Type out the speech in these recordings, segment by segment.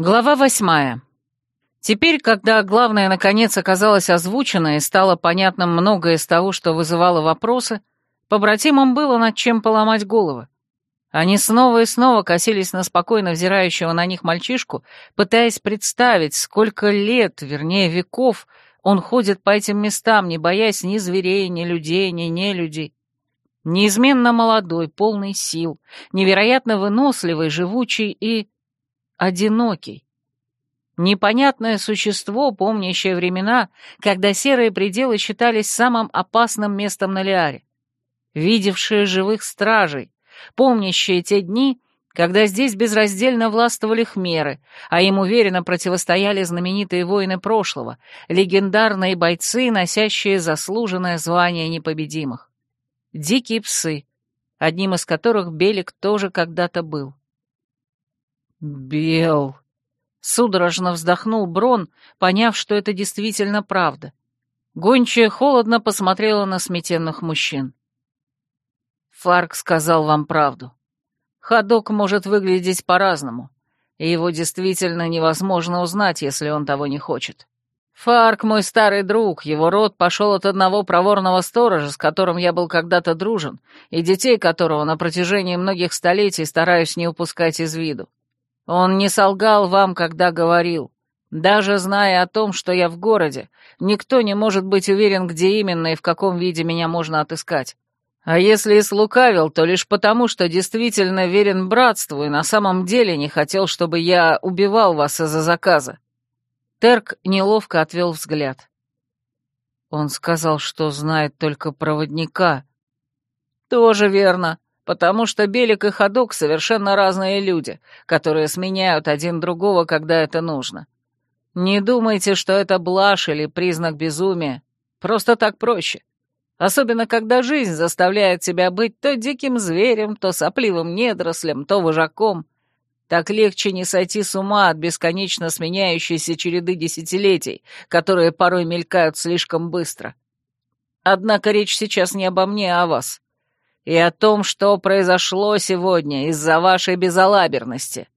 Глава восьмая. Теперь, когда главное наконец оказалось озвучено и стало понятным многое из того, что вызывало вопросы, побратимам было над чем поломать головы. Они снова и снова косились на спокойно взирающего на них мальчишку, пытаясь представить, сколько лет, вернее веков, он ходит по этим местам, не боясь ни зверей, ни людей, ни нелюдей. Неизменно молодой, полный сил, невероятно выносливый, живучий и одинокий. Непонятное существо, помнящее времена, когда серые пределы считались самым опасным местом на Лиаре. Видевшее живых стражей, помнящее те дни, когда здесь безраздельно властвовали хмеры, а им уверенно противостояли знаменитые воины прошлого, легендарные бойцы, носящие заслуженное звание непобедимых. Дикие псы, одним из которых Белик тоже когда-то был. «Бел!» — судорожно вздохнул Брон, поняв, что это действительно правда. Гончая холодно посмотрела на сметенных мужчин. «Фарк сказал вам правду. Ходок может выглядеть по-разному, и его действительно невозможно узнать, если он того не хочет. Фарк мой старый друг, его род пошел от одного проворного сторожа, с которым я был когда-то дружен, и детей которого на протяжении многих столетий стараюсь не упускать из виду. Он не солгал вам, когда говорил. Даже зная о том, что я в городе, никто не может быть уверен, где именно и в каком виде меня можно отыскать. А если и слукавил, то лишь потому, что действительно верен братству и на самом деле не хотел, чтобы я убивал вас из-за заказа. Терк неловко отвел взгляд. Он сказал, что знает только проводника. Тоже верно потому что Белик и Ходок совершенно разные люди, которые сменяют один другого, когда это нужно. Не думайте, что это блажь или признак безумия. Просто так проще. Особенно, когда жизнь заставляет тебя быть то диким зверем, то сопливым недорослем, то вожаком. Так легче не сойти с ума от бесконечно сменяющейся череды десятилетий, которые порой мелькают слишком быстро. Однако речь сейчас не обо мне, а о вас и о том, что произошло сегодня из-за вашей безалаберности».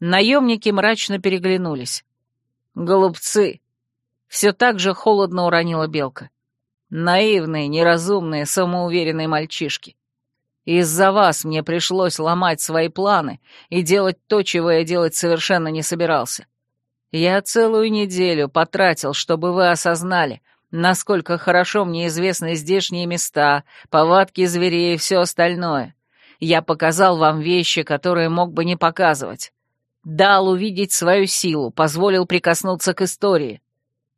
Наемники мрачно переглянулись. «Голубцы!» — все так же холодно уронила Белка. «Наивные, неразумные, самоуверенные мальчишки. Из-за вас мне пришлось ломать свои планы и делать то, чего я делать совершенно не собирался. Я целую неделю потратил, чтобы вы осознали — насколько хорошо мне известны здешние места, повадки зверей и все остальное. Я показал вам вещи, которые мог бы не показывать. Дал увидеть свою силу, позволил прикоснуться к истории.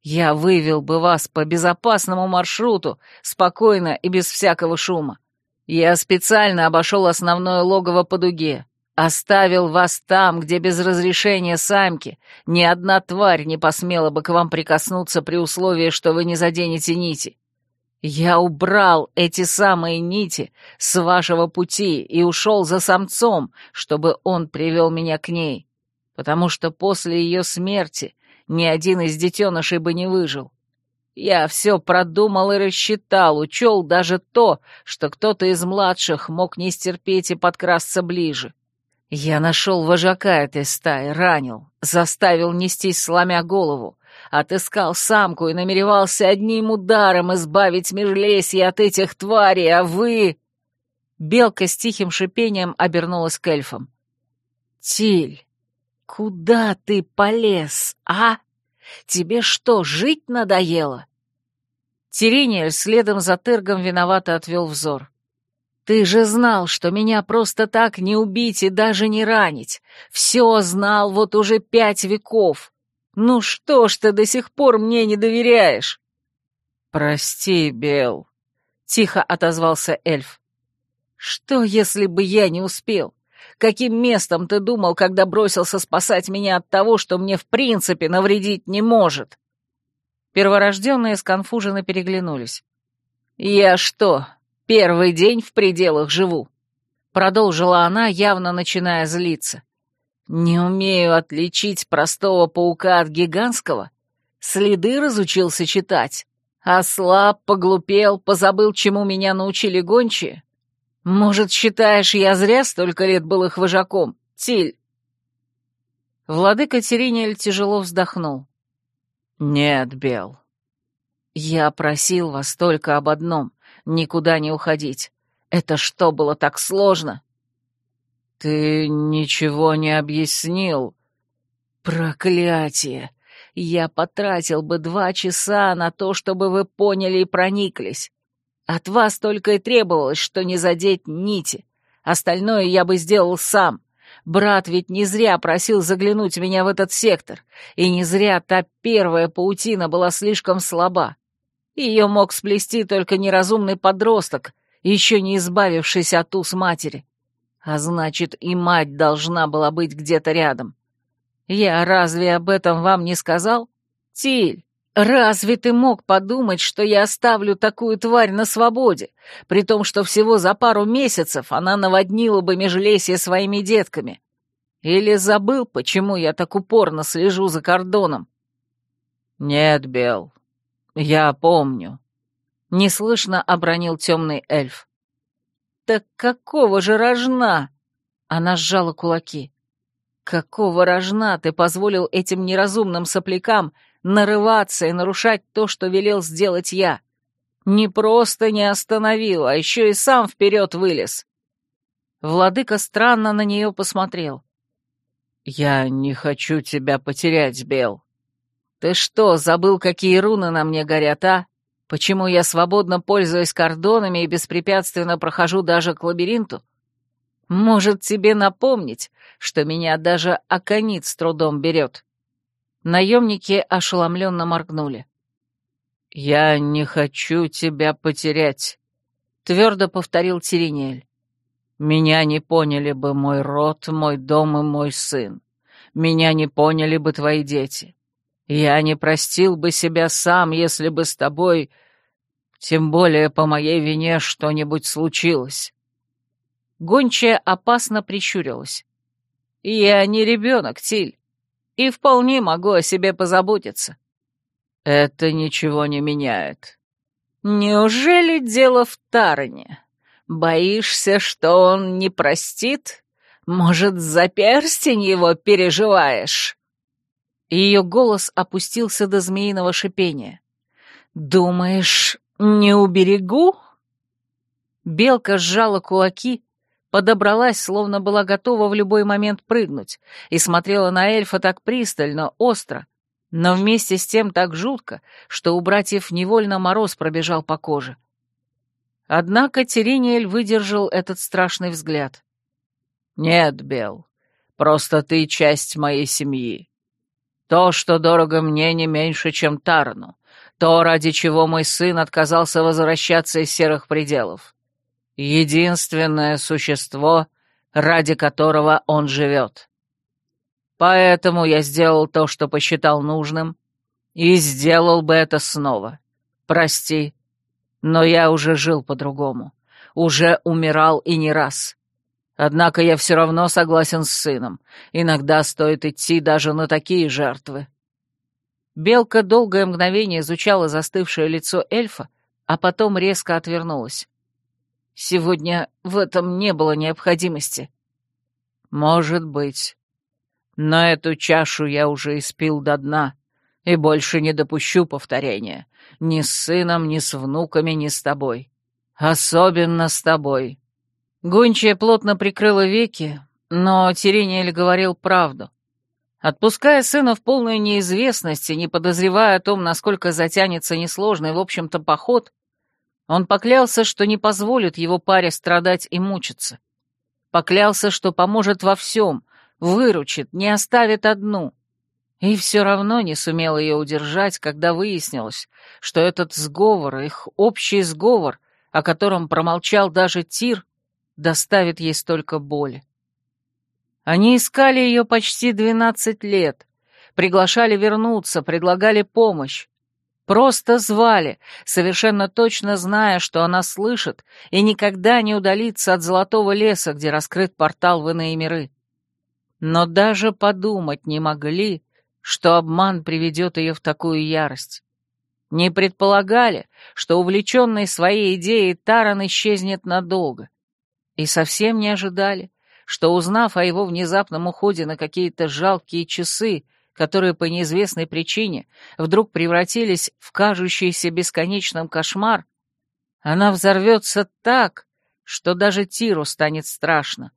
Я вывел бы вас по безопасному маршруту, спокойно и без всякого шума. Я специально обошел основное логово по дуге. Оставил вас там, где без разрешения самки ни одна тварь не посмела бы к вам прикоснуться при условии, что вы не заденете нити. Я убрал эти самые нити с вашего пути и ушел за самцом, чтобы он привел меня к ней, потому что после ее смерти ни один из детенышей бы не выжил. Я все продумал и рассчитал, учел даже то, что кто-то из младших мог не стерпеть и подкрасться ближе. Я нашел вожака этой стаи, ранил, заставил нестись, сломя голову, отыскал самку и намеревался одним ударом избавить межлесье от этих тварей, а вы...» Белка с тихим шипением обернулась к эльфам. «Тиль, куда ты полез, а? Тебе что, жить надоело?» Терениэль следом за Тыргом виновато отвел взор. Ты же знал, что меня просто так не убить и даже не ранить. Все знал вот уже пять веков. Ну что ж ты до сих пор мне не доверяешь?» «Прости, Бел», — тихо отозвался эльф. «Что, если бы я не успел? Каким местом ты думал, когда бросился спасать меня от того, что мне в принципе навредить не может?» Перворожденные сконфуженно переглянулись. «Я что, Первый день в пределах живу», — продолжила она, явно начиная злиться. «Не умею отличить простого паука от гигантского. Следы разучился читать. Ослаб, поглупел, позабыл, чему меня научили гончие. Может, считаешь, я зря столько лет был их вожаком, Тиль?» Владыка Теринель тяжело вздохнул. «Нет, Бел, я просил вас только об одном — никуда не уходить. Это что, было так сложно?» «Ты ничего не объяснил». «Проклятие! Я потратил бы два часа на то, чтобы вы поняли и прониклись. От вас только и требовалось, что не задеть нити. Остальное я бы сделал сам. Брат ведь не зря просил заглянуть меня в этот сектор, и не зря та первая паутина была слишком слаба. Ее мог сплести только неразумный подросток, еще не избавившийся от уз матери. А значит, и мать должна была быть где-то рядом. Я разве об этом вам не сказал? Тиль, разве ты мог подумать, что я оставлю такую тварь на свободе, при том, что всего за пару месяцев она наводнила бы межлесье своими детками? Или забыл, почему я так упорно слежу за кордоном? Нет, Бел, «Я помню», — неслышно обронил темный эльф. «Так какого же рожна?» Она сжала кулаки. «Какого рожна ты позволил этим неразумным соплякам нарываться и нарушать то, что велел сделать я? Не просто не остановил, а еще и сам вперед вылез». Владыка странно на нее посмотрел. «Я не хочу тебя потерять, Бел. «Ты что, забыл, какие руны на мне горят, а? Почему я свободно пользуюсь кордонами и беспрепятственно прохожу даже к лабиринту? Может, тебе напомнить, что меня даже аконит с трудом берет?» Наемники ошеломленно моргнули. «Я не хочу тебя потерять», — твердо повторил Тиринель. «Меня не поняли бы мой род, мой дом и мой сын. Меня не поняли бы твои дети. Я не простил бы себя сам, если бы с тобой, тем более по моей вине, что-нибудь случилось. Гончая опасно прищурилась. Я не ребенок, Тиль, и вполне могу о себе позаботиться. Это ничего не меняет. Неужели дело в Тароне? Боишься, что он не простит? Может, за перстень его переживаешь? Ее голос опустился до змеиного шипения. «Думаешь, не уберегу?» Белка сжала кулаки, подобралась, словно была готова в любой момент прыгнуть, и смотрела на эльфа так пристально, остро, но вместе с тем так жутко, что у братьев невольно мороз пробежал по коже. Однако Терениэль выдержал этот страшный взгляд. «Нет, Бел, просто ты часть моей семьи. То, что дорого мне не меньше, чем Тарну. То, ради чего мой сын отказался возвращаться из серых пределов. Единственное существо, ради которого он живет. Поэтому я сделал то, что посчитал нужным, и сделал бы это снова. Прости, но я уже жил по-другому, уже умирал и не раз. Однако я все равно согласен с сыном. Иногда стоит идти даже на такие жертвы. Белка долгое мгновение изучала застывшее лицо эльфа, а потом резко отвернулась. Сегодня в этом не было необходимости. Может быть. Но эту чашу я уже испил до дна и больше не допущу повторения. Ни с сыном, ни с внуками, ни с тобой. Особенно с тобой. Гончая плотно прикрыла веки, но Терениэль говорил правду. Отпуская сына в полную неизвестность и не подозревая о том, насколько затянется несложный, в общем-то, поход, он поклялся, что не позволит его паре страдать и мучиться. Поклялся, что поможет во всем, выручит, не оставит одну. И все равно не сумел ее удержать, когда выяснилось, что этот сговор, их общий сговор, о котором промолчал даже Тир, доставит ей столько боли. Они искали ее почти двенадцать лет, приглашали вернуться, предлагали помощь. Просто звали, совершенно точно зная, что она слышит и никогда не удалится от золотого леса, где раскрыт портал в иные миры. Но даже подумать не могли, что обман приведет ее в такую ярость. Не предполагали, что увлеченный своей идеей Таран исчезнет надолго и совсем не ожидали, что, узнав о его внезапном уходе на какие-то жалкие часы, которые по неизвестной причине вдруг превратились в кажущийся бесконечным кошмар, она взорвется так, что даже Тиру станет страшно.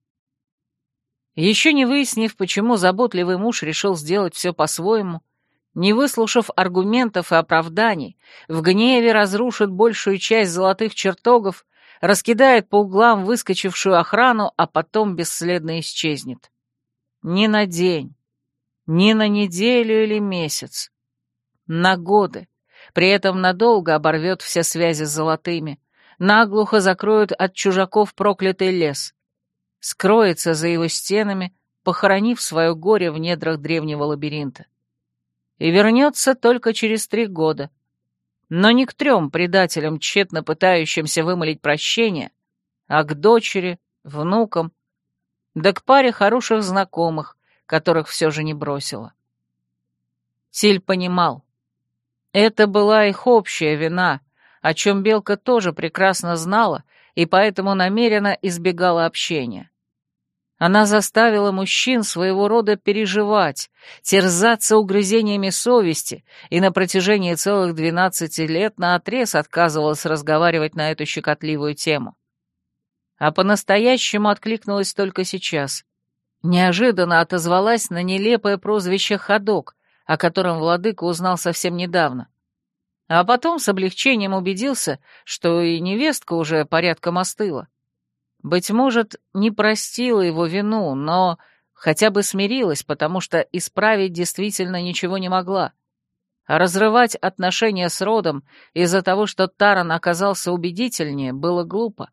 Еще не выяснив, почему заботливый муж решил сделать все по-своему, не выслушав аргументов и оправданий, в гневе разрушит большую часть золотых чертогов, раскидает по углам выскочившую охрану, а потом бесследно исчезнет. Ни на день, ни на неделю или месяц. На годы. При этом надолго оборвет все связи с золотыми, наглухо закроют от чужаков проклятый лес, скроется за его стенами, похоронив свое горе в недрах древнего лабиринта. И вернется только через три года. Но не к трем предателям, тщетно пытающимся вымолить прощение, а к дочери, внукам, да к паре хороших знакомых, которых все же не бросила. Силь понимал. Это была их общая вина, о чем Белка тоже прекрасно знала и поэтому намеренно избегала общения. Она заставила мужчин своего рода переживать, терзаться угрызениями совести и на протяжении целых двенадцати лет наотрез отказывалась разговаривать на эту щекотливую тему. А по-настоящему откликнулась только сейчас. Неожиданно отозвалась на нелепое прозвище «Ходок», о котором владыка узнал совсем недавно. А потом с облегчением убедился, что и невестка уже порядком остыла. Быть может, не простила его вину, но хотя бы смирилась, потому что исправить действительно ничего не могла. А разрывать отношения с родом из-за того, что Таран оказался убедительнее, было глупо.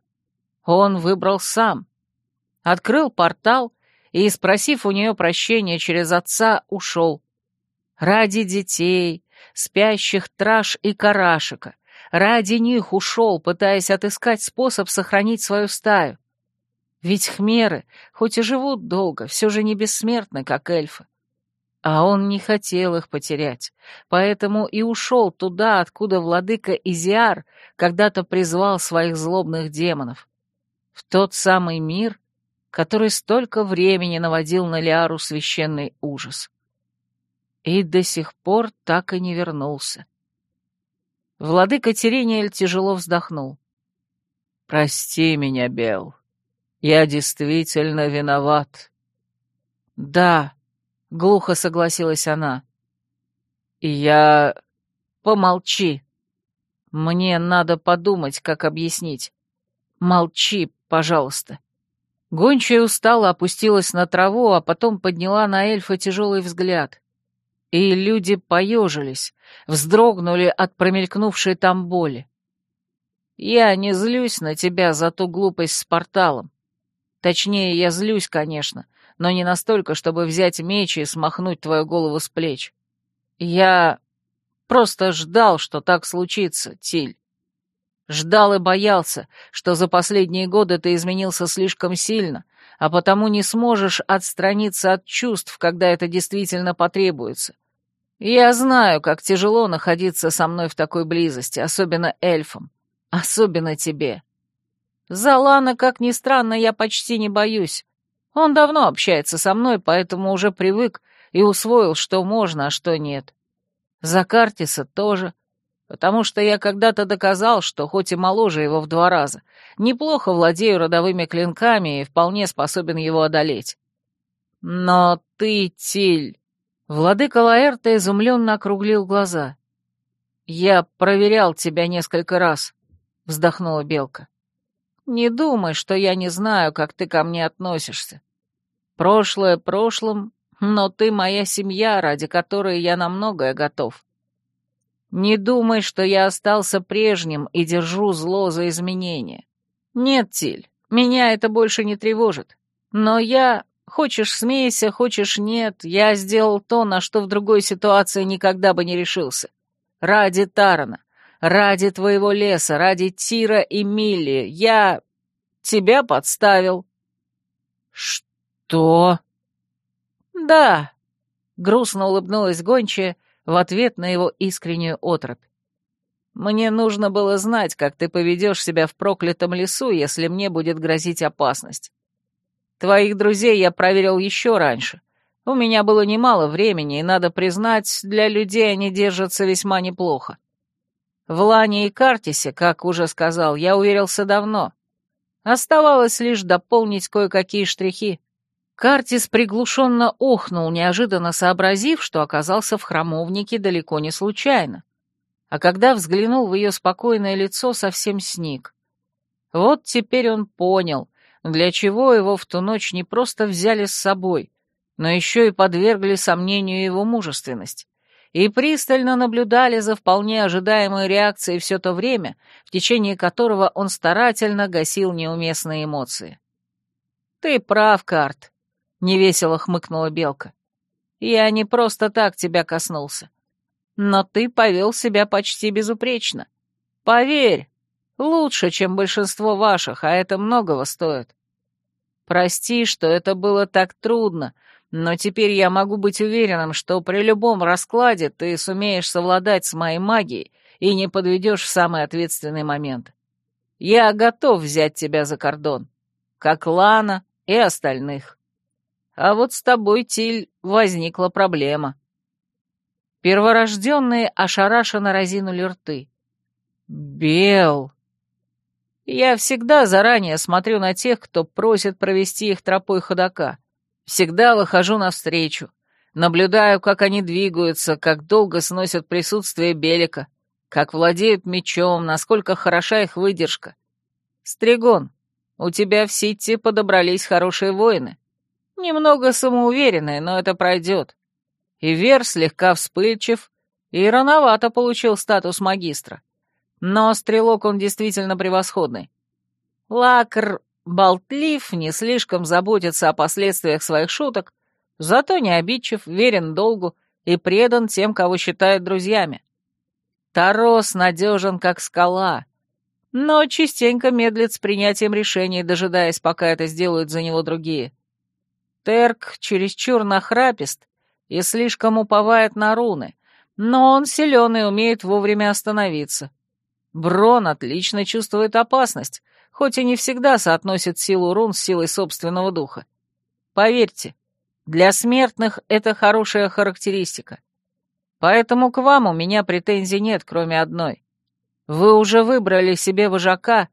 Он выбрал сам. Открыл портал и, спросив у нее прощения через отца, ушел. Ради детей, спящих Траш и Карашика, Ради них ушел, пытаясь отыскать способ сохранить свою стаю. Ведь хмеры, хоть и живут долго, все же не бессмертны, как эльфы. А он не хотел их потерять, поэтому и ушел туда, откуда владыка Изиар когда-то призвал своих злобных демонов. В тот самый мир, который столько времени наводил на Лиару священный ужас. И до сих пор так и не вернулся. Владыка Терениэль тяжело вздохнул. «Прости меня, Бел. Я действительно виноват». «Да», — глухо согласилась она. «И я... Помолчи. Мне надо подумать, как объяснить. Молчи, пожалуйста». Гончая устала, опустилась на траву, а потом подняла на эльфа тяжелый взгляд. И люди поежились, вздрогнули от промелькнувшей там боли. Я не злюсь на тебя за ту глупость с порталом. Точнее, я злюсь, конечно, но не настолько, чтобы взять меч и смахнуть твою голову с плеч. Я просто ждал, что так случится, Тиль. Ждал и боялся, что за последние годы ты изменился слишком сильно, а потому не сможешь отстраниться от чувств, когда это действительно потребуется. Я знаю, как тяжело находиться со мной в такой близости, особенно эльфам, особенно тебе. Залана, как ни странно, я почти не боюсь. Он давно общается со мной, поэтому уже привык и усвоил, что можно, а что нет. За Картиса тоже, потому что я когда-то доказал, что хоть и моложе его в два раза, неплохо владею родовыми клинками и вполне способен его одолеть. Но ты, Тиль... Владыка Лаэрта изумленно округлил глаза. «Я проверял тебя несколько раз», — вздохнула Белка. «Не думай, что я не знаю, как ты ко мне относишься. Прошлое прошлым, но ты моя семья, ради которой я на многое готов. Не думай, что я остался прежним и держу зло за изменения. Нет, Тиль, меня это больше не тревожит. Но я, хочешь смейся, хочешь нет, я сделал то, на что в другой ситуации никогда бы не решился. Ради Тарана, ради твоего леса, ради Тира и Милли, я тебя подставил. Что? Да, грустно улыбнулась гончая, в ответ на его искреннюю отропь. «Мне нужно было знать, как ты поведешь себя в проклятом лесу, если мне будет грозить опасность. Твоих друзей я проверил еще раньше. У меня было немало времени, и, надо признать, для людей они держатся весьма неплохо. В Лане и Картисе, как уже сказал, я уверился давно. Оставалось лишь дополнить кое-какие штрихи. Картис приглушенно охнул, неожиданно сообразив, что оказался в храмовнике далеко не случайно. А когда взглянул в ее спокойное лицо, совсем сник. Вот теперь он понял, для чего его в ту ночь не просто взяли с собой, но еще и подвергли сомнению его мужественность, и пристально наблюдали за вполне ожидаемой реакцией все то время, в течение которого он старательно гасил неуместные эмоции. «Ты прав, Карт», — невесело хмыкнула Белка. «Я не просто так тебя коснулся. Но ты повел себя почти безупречно. Поверь, лучше, чем большинство ваших, а это многого стоит. Прости, что это было так трудно, но теперь я могу быть уверенным, что при любом раскладе ты сумеешь совладать с моей магией и не подведешь в самый ответственный момент. Я готов взять тебя за кордон, как Лана и остальных. А вот с тобой, Тиль, возникла проблема. Перворожденные ошарашенно разинули рты. «Бел!» Я всегда заранее смотрю на тех, кто просит провести их тропой ходока. Всегда выхожу навстречу, наблюдаю, как они двигаются, как долго сносят присутствие Белика, как владеют мечом, насколько хороша их выдержка. Стригон, у тебя в Ситти подобрались хорошие воины. Немного самоуверенные, но это пройдет. И Вер слегка вспыльчив, и рановато получил статус магистра. Но стрелок он действительно превосходный. Лакр болтлив, не слишком заботится о последствиях своих шуток, зато не обидчив, верен долгу и предан тем, кого считает друзьями. Тарос надежен, как скала, но частенько медлит с принятием решений, дожидаясь, пока это сделают за него другие. Терк чересчур нахрапист и слишком уповает на руны, но он силен и умеет вовремя остановиться. Брон отлично чувствует опасность, хоть и не всегда соотносит силу рун с силой собственного духа. Поверьте, для смертных это хорошая характеристика. Поэтому к вам у меня претензий нет, кроме одной. Вы уже выбрали себе вожака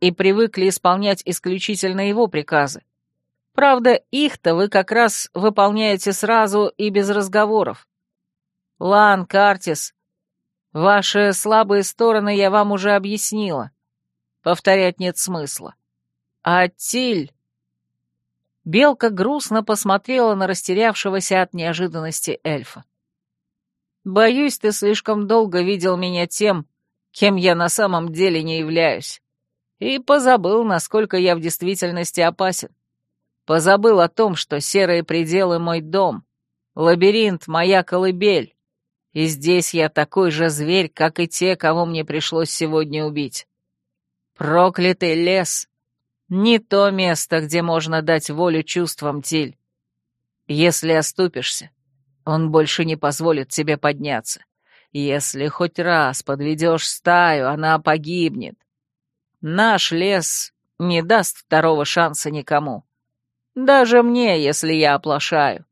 и привыкли исполнять исключительно его приказы. Правда, их-то вы как раз выполняете сразу и без разговоров. Лан, Картис, ваши слабые стороны я вам уже объяснила. Повторять нет смысла. А Тиль... Белка грустно посмотрела на растерявшегося от неожиданности эльфа. «Боюсь, ты слишком долго видел меня тем, кем я на самом деле не являюсь, и позабыл, насколько я в действительности опасен. Позабыл о том, что серые пределы — мой дом, лабиринт — моя колыбель, и здесь я такой же зверь, как и те, кого мне пришлось сегодня убить. Проклятый лес — не то место, где можно дать волю чувствам, Тиль. Если оступишься, он больше не позволит тебе подняться. Если хоть раз подведешь стаю, она погибнет. Наш лес не даст второго шанса никому. Даже мне, если я оплошаю.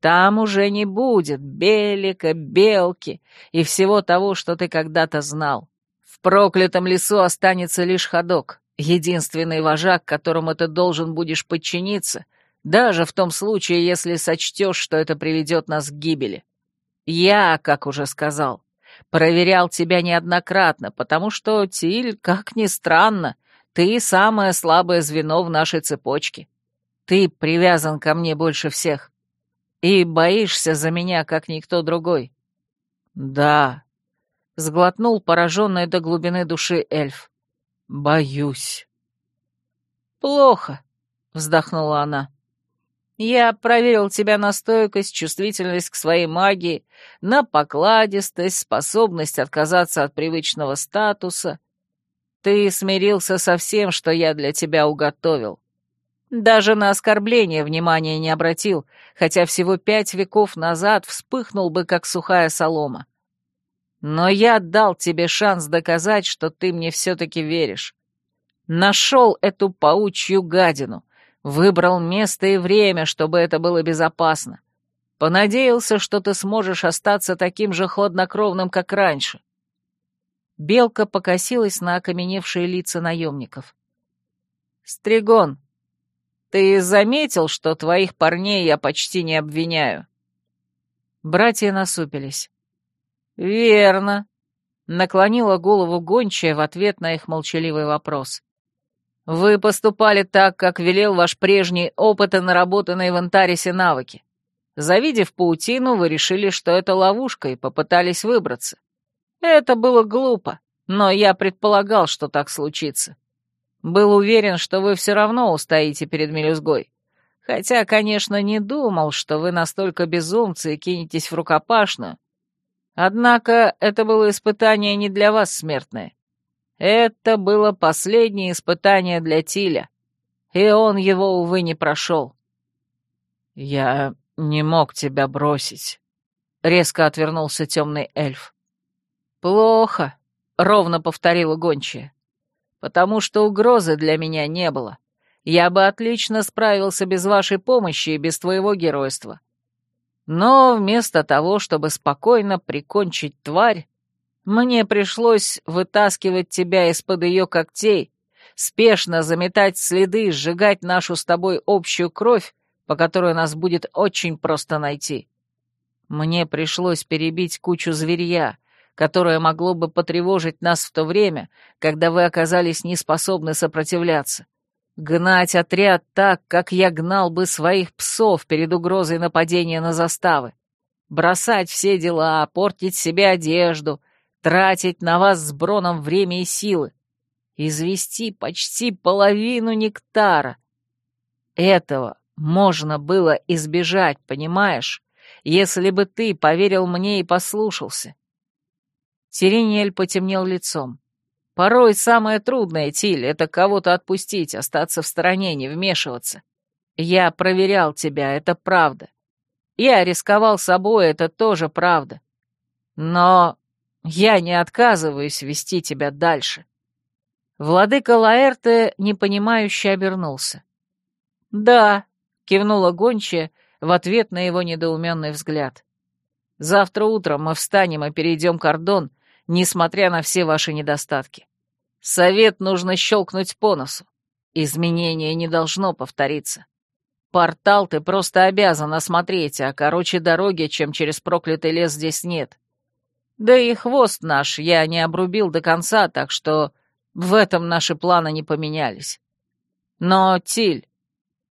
Там уже не будет белика, белки и всего того, что ты когда-то знал. В проклятом лесу останется лишь ходок, единственный вожак, которому ты должен будешь подчиниться, даже в том случае, если сочтешь, что это приведет нас к гибели. Я, как уже сказал, проверял тебя неоднократно, потому что, Тиль, как ни странно, ты самое слабое звено в нашей цепочке. Ты привязан ко мне больше всех. И боишься за меня, как никто другой. Да, сглотнул пораженный до глубины души эльф. Боюсь. Плохо, вздохнула она. Я проверил тебя на стойкость, чувствительность к своей магии, на покладистость, способность отказаться от привычного статуса. Ты смирился со всем, что я для тебя уготовил. Даже на оскорбление внимания не обратил, хотя всего пять веков назад вспыхнул бы, как сухая солома. Но я дал тебе шанс доказать, что ты мне все-таки веришь. Нашел эту паучью гадину, Выбрал место и время, чтобы это было безопасно. Понадеялся, что ты сможешь остаться таким же хладнокровным, как раньше. Белка покосилась на окаменевшие лица наемников. «Стригон, ты заметил, что твоих парней я почти не обвиняю?» Братья насупились. «Верно», — наклонила голову гончая в ответ на их молчаливый вопрос. «Вы поступали так, как велел ваш прежний опыт и наработанные в Антарисе навыки. Завидев паутину, вы решили, что это ловушка, и попытались выбраться. Это было глупо, но я предполагал, что так случится. Был уверен, что вы все равно устоите перед мелюзгой. Хотя, конечно, не думал, что вы настолько безумцы и кинетесь в рукопашную. Однако это было испытание не для вас, смертное. Это было последнее испытание для Тиля, и он его, увы, не прошел. Я «Не мог тебя бросить», — резко отвернулся темный эльф. «Плохо», — ровно повторила гончая, «потому что угрозы для меня не было. Я бы отлично справился без вашей помощи и без твоего геройства. Но вместо того, чтобы спокойно прикончить тварь, мне пришлось вытаскивать тебя из-под ее когтей, спешно заметать следы, сжигать нашу с тобой общую кровь по которой нас будет очень просто найти. Мне пришлось перебить кучу зверья, которое могло бы потревожить нас в то время, когда вы оказались неспособны сопротивляться. Гнать отряд так, как я гнал бы своих псов перед угрозой нападения на заставы. Бросать все дела, портить себе одежду, тратить на вас с Броном время и силы. Извести почти половину нектара. Этого можно было избежать, понимаешь, если бы ты поверил мне и послушался. Терениэль потемнел лицом. Порой самое трудное, Тиль, это кого-то отпустить, остаться в стороне, не вмешиваться. Я проверял тебя, это правда. Я рисковал собой, это тоже правда. Но я не отказываюсь вести тебя дальше. Владыка Лаэрте непонимающе обернулся. Да, кивнула гончая в ответ на его недоуменный взгляд. «Завтра утром мы встанем и перейдем кордон, несмотря на все ваши недостатки. Совет нужно щелкнуть по носу. Изменение не должно повториться. Портал ты просто обязан осмотреть, а короче дороги, чем через проклятый лес, здесь нет. Да и хвост наш я не обрубил до конца, так что в этом наши планы не поменялись. Но, Тиль,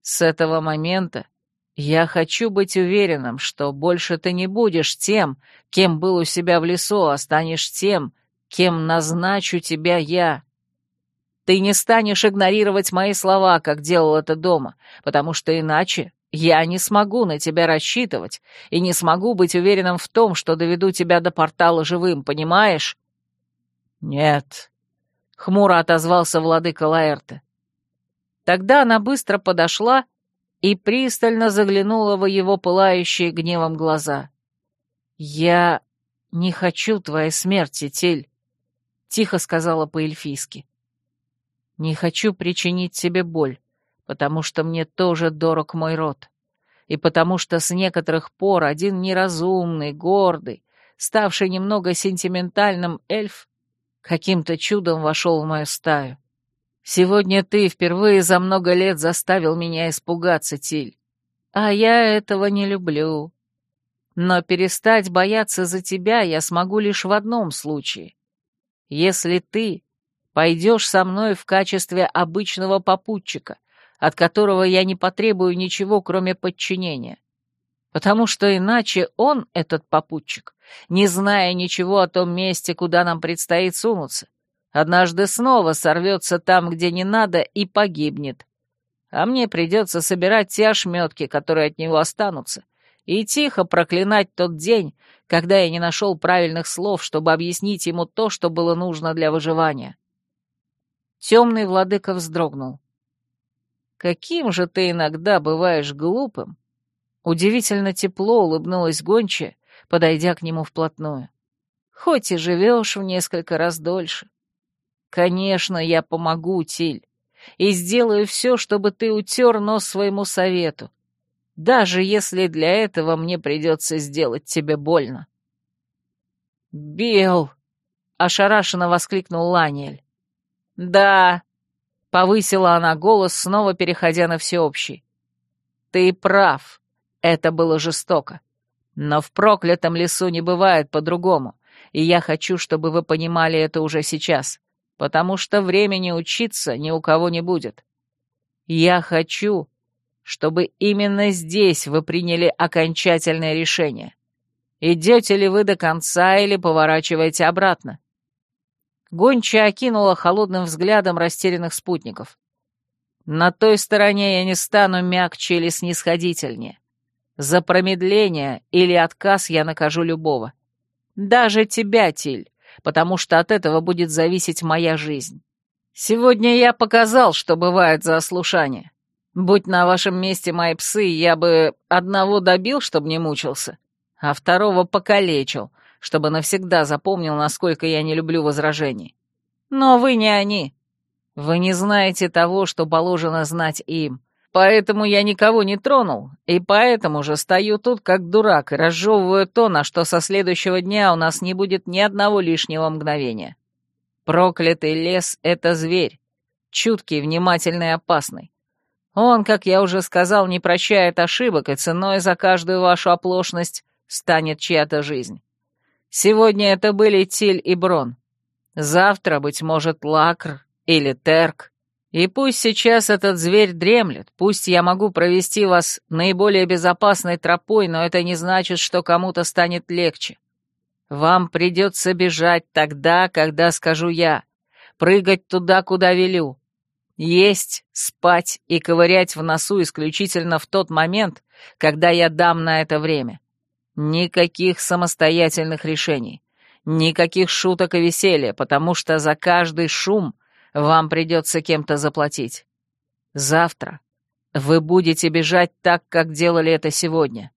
с этого момента я хочу быть уверенным, что больше ты не будешь тем, кем был у себя в лесу, а станешь тем, кем назначу тебя я. Ты не станешь игнорировать мои слова, как делал это дома, потому что иначе я не смогу на тебя рассчитывать и не смогу быть уверенным в том, что доведу тебя до портала живым, понимаешь? Нет, — хмуро отозвался владыка Лаэрте. Тогда она быстро подошла и пристально заглянула в его пылающие гневом глаза. «Я не хочу твоей смерти, Тель», — тихо сказала по-эльфийски. «Не хочу причинить тебе боль, потому что мне тоже дорог мой род, и потому что с некоторых пор один неразумный, гордый, ставший немного сентиментальным эльф каким-то чудом вошел в мою стаю. Сегодня ты впервые за много лет заставил меня испугаться, Тиль. А я этого не люблю. Но перестать бояться за тебя я смогу лишь в одном случае. Если ты пойдешь со мной в качестве обычного попутчика, от которого я не потребую ничего, кроме подчинения. Потому что иначе он, этот попутчик, не зная ничего о том месте, куда нам предстоит сунуться, Однажды снова сорвется там, где не надо, и погибнет. А мне придется собирать те ошметки, которые от него останутся, и тихо проклинать тот день, когда я не нашел правильных слов, чтобы объяснить ему то, что было нужно для выживания. Темный владыка вздрогнул. «Каким же ты иногда бываешь глупым!» Удивительно тепло улыбнулась гончая, подойдя к нему вплотную. «Хоть и живешь в несколько раз дольше. «Конечно, я помогу, Тиль. и сделаю все, чтобы ты утер нос своему совету, даже если для этого мне придется сделать тебе больно. «Бел!» — ошарашенно воскликнул Ланиэль. «Да!» — повысила она голос, снова переходя на всеобщий. «Ты прав. Это было жестоко. Но в проклятом лесу не бывает по-другому, и я хочу, чтобы вы понимали это уже сейчас, потому что времени учиться ни у кого не будет. Я хочу, чтобы именно здесь вы приняли окончательное решение. Идете ли вы до конца или поворачиваете обратно?» Гонча окинула холодным взглядом растерянных спутников. «На той стороне я не стану мягче или снисходительнее. За промедление или отказ я накажу любого. Даже тебя, Тиль, потому что от этого будет зависеть моя жизнь. Сегодня я показал, что бывает за ослушание. Будь на вашем месте мои псы, я бы одного добил, чтобы не мучился, а второго покалечил, чтобы навсегда запомнил, насколько я не люблю возражений. Но вы не они. Вы не знаете того, что положено знать им. Поэтому я никого не тронул, и поэтому же стою тут как дурак и разжевываю то, на что со следующего дня у нас не будет ни одного лишнего мгновения. Проклятый лес — это зверь, чуткий, внимательный и опасный. Он, как я уже сказал, не прощает ошибок, и ценой за каждую вашу оплошность станет чья-то жизнь. Сегодня это были Тиль и Брон. Завтра, быть может, Лакр или Терк. И пусть сейчас этот зверь дремлет, пусть я могу провести вас наиболее безопасной тропой, но это не значит, что кому-то станет легче. Вам придется бежать тогда, когда скажу я, прыгать туда, куда велю, есть, спать и ковырять в носу исключительно в тот момент, когда я дам на это время. Никаких самостоятельных решений, никаких шуток и веселья, потому что за каждый шум вам придется кем-то заплатить. Завтра вы будете бежать так, как делали это сегодня.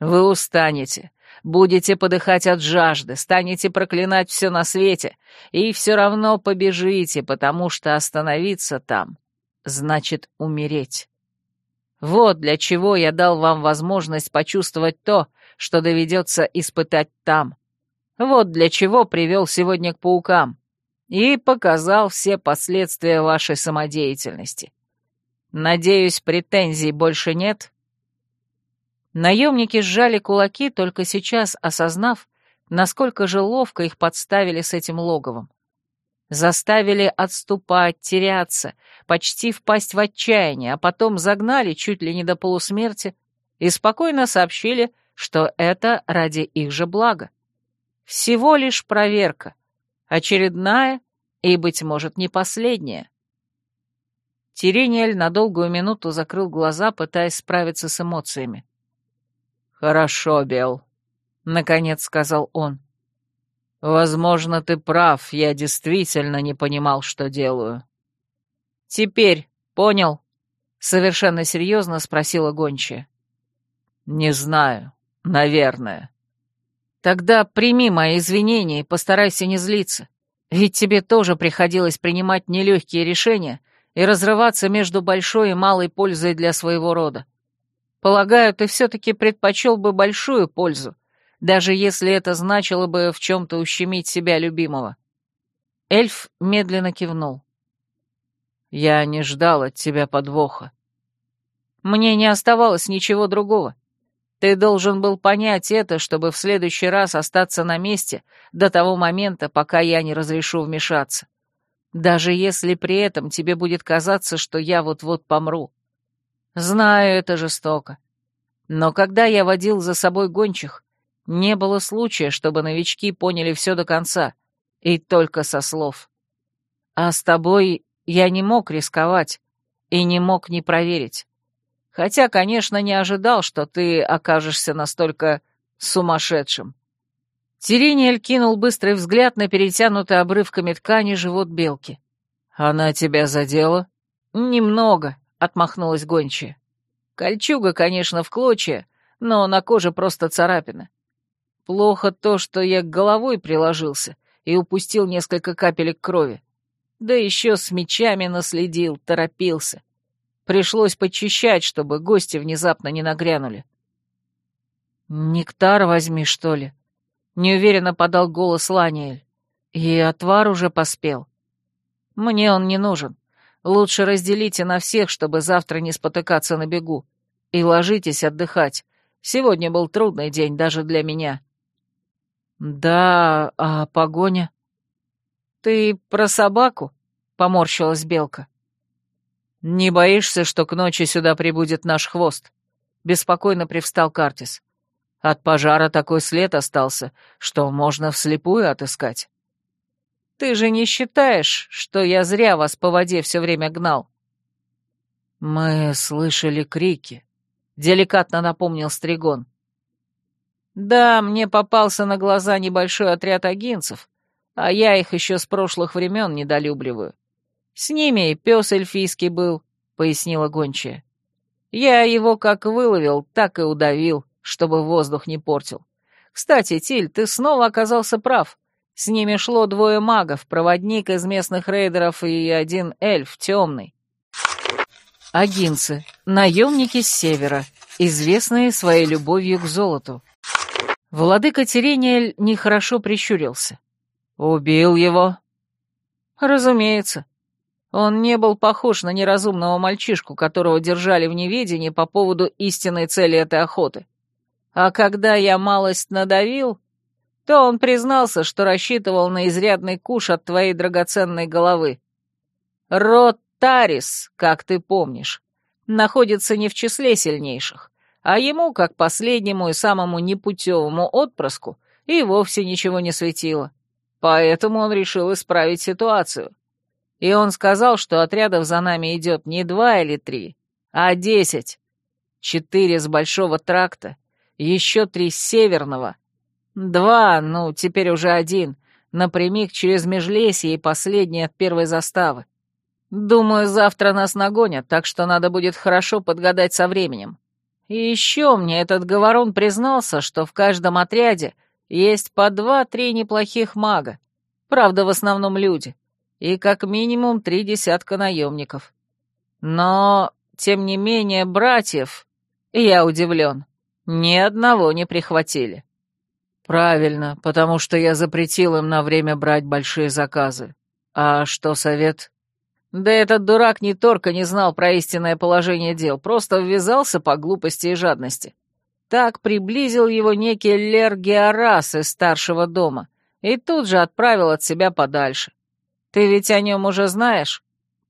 Вы устанете, будете подыхать от жажды, станете проклинать все на свете, и все равно побежите, потому что остановиться там значит умереть. Вот для чего я дал вам возможность почувствовать то, что доведется испытать там. Вот для чего привел сегодня к паукам и показал все последствия вашей самодеятельности. Надеюсь, претензий больше нет?» Наемники сжали кулаки, только сейчас осознав, насколько же ловко их подставили с этим логовом. Заставили отступать, теряться, почти впасть в отчаяние, а потом загнали чуть ли не до полусмерти и спокойно сообщили, что это ради их же блага. Всего лишь проверка, очередная и, быть может, не последняя. Тирениэль на долгую минуту закрыл глаза, пытаясь справиться с эмоциями. «Хорошо, Бел», — наконец сказал он. «Возможно, ты прав, я действительно не понимал, что делаю». «Теперь понял?» — совершенно серьезно спросила гончая. «Не знаю. Наверное». «Тогда прими мои извинения и постарайся не злиться. Ведь тебе тоже приходилось принимать нелегкие решения и разрываться между большой и малой пользой для своего рода. Полагаю, ты все-таки предпочел бы большую пользу, даже если это значило бы в чем-то ущемить себя любимого. Эльф медленно кивнул. «Я не ждал от тебя подвоха». «Мне не оставалось ничего другого. Ты должен был понять это, чтобы в следующий раз остаться на месте до того момента, пока я не разрешу вмешаться. Даже если при этом тебе будет казаться, что я вот-вот помру. Знаю, это жестоко. Но когда я водил за собой гончих, не было случая, чтобы новички поняли все до конца, и только со слов. А с тобой я не мог рисковать и не мог не проверить. Хотя, конечно, не ожидал, что ты окажешься настолько сумасшедшим. Терениэль кинул быстрый взгляд на перетянутый обрывками ткани живот белки. «Она тебя задела?» «Немного», — отмахнулась гончая. «Кольчуга, конечно, в клочья, но на коже просто царапина. Плохо то, что я головой приложился и упустил несколько капелек крови. Да еще с мечами наследил, торопился. Пришлось почищать, чтобы гости внезапно не нагрянули. «Нектар возьми, что ли?» — неуверенно подал голос Ланиэль. «И отвар уже поспел. Мне он не нужен. Лучше разделите на всех, чтобы завтра не спотыкаться на бегу. И ложитесь отдыхать. Сегодня был трудный день даже для меня». «Да, а погоня?» «Ты про собаку?» — поморщилась Белка. «Не боишься, что к ночи сюда прибудет наш хвост?» — беспокойно привстал Картис. «От пожара такой след остался, что можно вслепую отыскать». «Ты же не считаешь, что я зря вас по воде все время гнал?» «Мы слышали крики», — деликатно напомнил Стригон. «Да, мне попался на глаза небольшой отряд агинцев, а я их еще с прошлых времен недолюбливаю. С ними и пес эльфийский был, — пояснила гончая. Я его как выловил, так и удавил, чтобы воздух не портил. Кстати, Тиль, ты снова оказался прав. С ними шло двое магов, проводник из местных рейдеров и один эльф, темный. Агинцы, наемники с севера, известные своей любовью к золоту. Владыка Терениэль нехорошо прищурился. «Убил его?» «Разумеется. Он не был похож на неразумного мальчишку, которого держали в неведении по поводу истинной цели этой охоты. А когда я малость надавил, то он признался, что рассчитывал на изрядный куш от твоей драгоценной головы. Род Тарис, как ты помнишь, находится не в числе сильнейших, а ему, как последнему и самому непутевому отпрыску, и вовсе ничего не светило. Поэтому он решил исправить ситуацию. И он сказал, что отрядов за нами идет не два или три, а десять. Четыре с Большого тракта, еще три с Северного. Два, ну, теперь уже один, напрямик через Межлесье и последний от первой заставы. Думаю, завтра нас нагонят, так что надо будет хорошо подгадать со временем. И еще мне этот говорун признался, что в каждом отряде есть по два-три неплохих мага, правда, в основном люди, и как минимум три десятка наемников. Но, тем не менее, братьев, я удивлен, ни одного не прихватили. Правильно, потому что я запретил им на время брать большие заказы. А что совет? Да этот дурак не только не знал про истинное положение дел, просто ввязался по глупости и жадности. Так приблизил его некий Лер Георас из старшего дома и тут же отправил от себя подальше. Ты ведь о нем уже знаешь?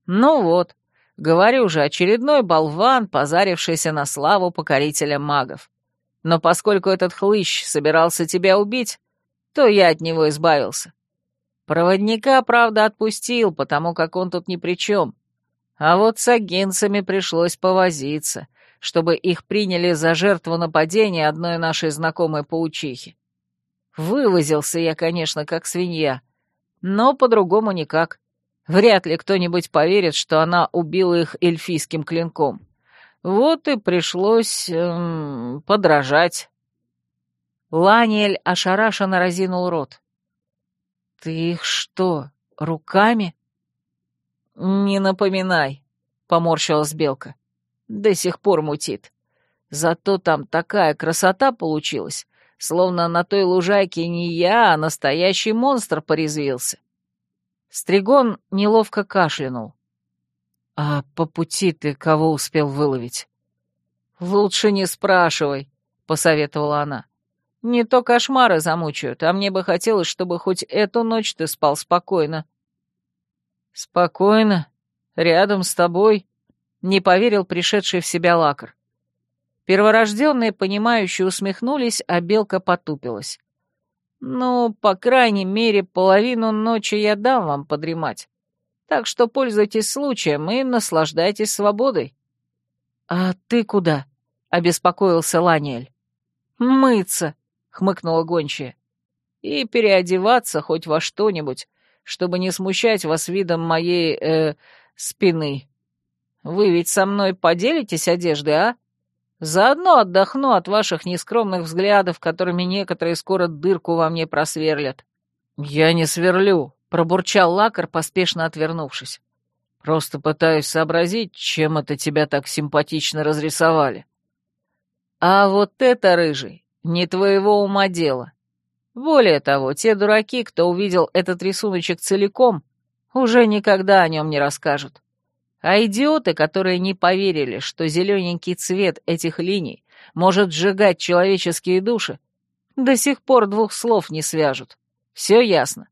Ну вот, говорю же, очередной болван, позарившийся на славу покорителя магов. Но поскольку этот хлыщ собирался тебя убить, то я от него избавился. Проводника, правда, отпустил, потому как он тут ни при чем. А вот с агенцами пришлось повозиться — чтобы их приняли за жертву нападения одной нашей знакомой паучихи. Вывозился я, конечно, как свинья, но по-другому никак. Вряд ли кто-нибудь поверит, что она убила их эльфийским клинком. Вот и пришлось эм, подражать. Ланиэль ошарашенно разинул рот. «Ты их что, руками?» «Не напоминай», — поморщилась Белка. До сих пор мутит. Зато там такая красота получилась, словно на той лужайке не я, а настоящий монстр порезвился. Стригон неловко кашлянул. «А по пути ты кого успел выловить?» «Лучше не спрашивай», — посоветовала она. «Не то кошмары замучают, а мне бы хотелось, чтобы хоть эту ночь ты спал спокойно». «Спокойно? Рядом с тобой?» не поверил пришедший в себя лакр. Перворожденные, понимающие, усмехнулись, а белка потупилась. «Ну, по крайней мере, половину ночи я дам вам подремать. Так что пользуйтесь случаем и наслаждайтесь свободой». «А ты куда?» — обеспокоился Ланиэль. «Мыться», — хмыкнула гончая. «И переодеваться хоть во что-нибудь, чтобы не смущать вас видом моей, э, спины». Вы ведь со мной поделитесь одеждой, а? Заодно отдохну от ваших нескромных взглядов, которыми некоторые скоро дырку во мне просверлят». «Я не сверлю», — пробурчал Лакар, поспешно отвернувшись. «Просто пытаюсь сообразить, чем это тебя так симпатично разрисовали». «А вот это, рыжий, не твоего ума дело. Более того, те дураки, кто увидел этот рисуночек целиком, уже никогда о нем не расскажут. А идиоты, которые не поверили, что зелененький цвет этих линий может сжигать человеческие души, до сих пор двух слов не свяжут. Все ясно.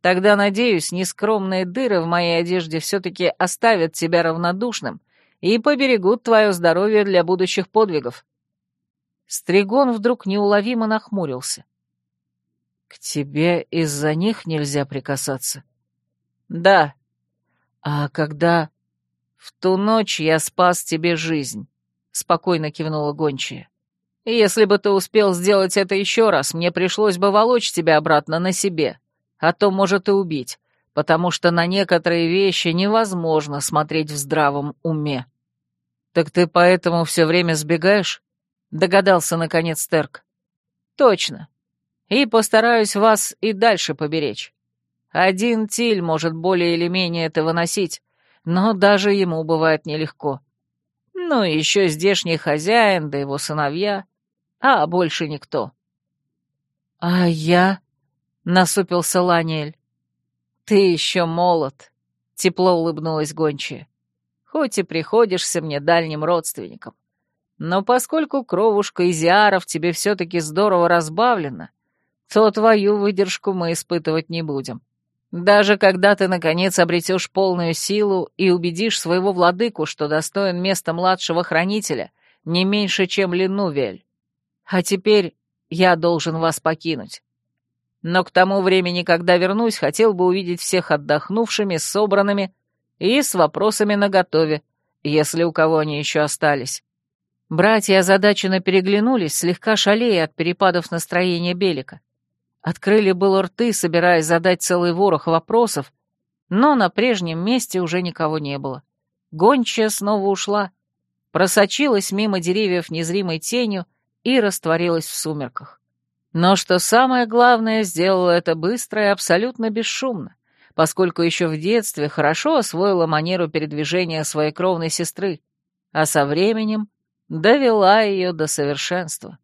Тогда, надеюсь, нескромные дыры в моей одежде все-таки оставят тебя равнодушным и поберегут твое здоровье для будущих подвигов. Стригон вдруг неуловимо нахмурился. «К тебе из-за них нельзя прикасаться?» «Да. А когда...» «В ту ночь я спас тебе жизнь», — спокойно кивнула гончая. «Если бы ты успел сделать это еще раз, мне пришлось бы волочь тебя обратно на себе, а то может и убить, потому что на некоторые вещи невозможно смотреть в здравом уме». «Так ты поэтому все время сбегаешь?» — догадался наконец Терк. «Точно и постараюсь вас и дальше поберечь. Один Тиль может более или менее это выносить, но даже ему бывает нелегко. Ну и еще здешний хозяин, да его сыновья, а больше никто. «А я?» — насупился Ланиэль. «Ты еще молод», — тепло улыбнулась гончая. «Хоть и приходишься мне дальним родственником. Но поскольку кровушка Изиаров тебе все-таки здорово разбавлена, то твою выдержку мы испытывать не будем. Даже когда ты, наконец, обретешь полную силу и убедишь своего владыку, что достоин места младшего хранителя, не меньше, чем Ленувель. А теперь я должен вас покинуть. Но к тому времени, когда вернусь, хотел бы увидеть всех отдохнувшими, собранными и с вопросами наготове, если у кого они еще остались. Братья озадаченно переглянулись, слегка шалея от перепадов настроения Белика. Открыли было рты, собираясь задать целый ворох вопросов, но на прежнем месте уже никого не было. Гончая снова ушла, просочилась мимо деревьев незримой тенью и растворилась в сумерках. Но что самое главное, сделала это быстро и абсолютно бесшумно, поскольку еще в детстве хорошо освоила манеру передвижения своей кровной сестры, а со временем довела ее до совершенства.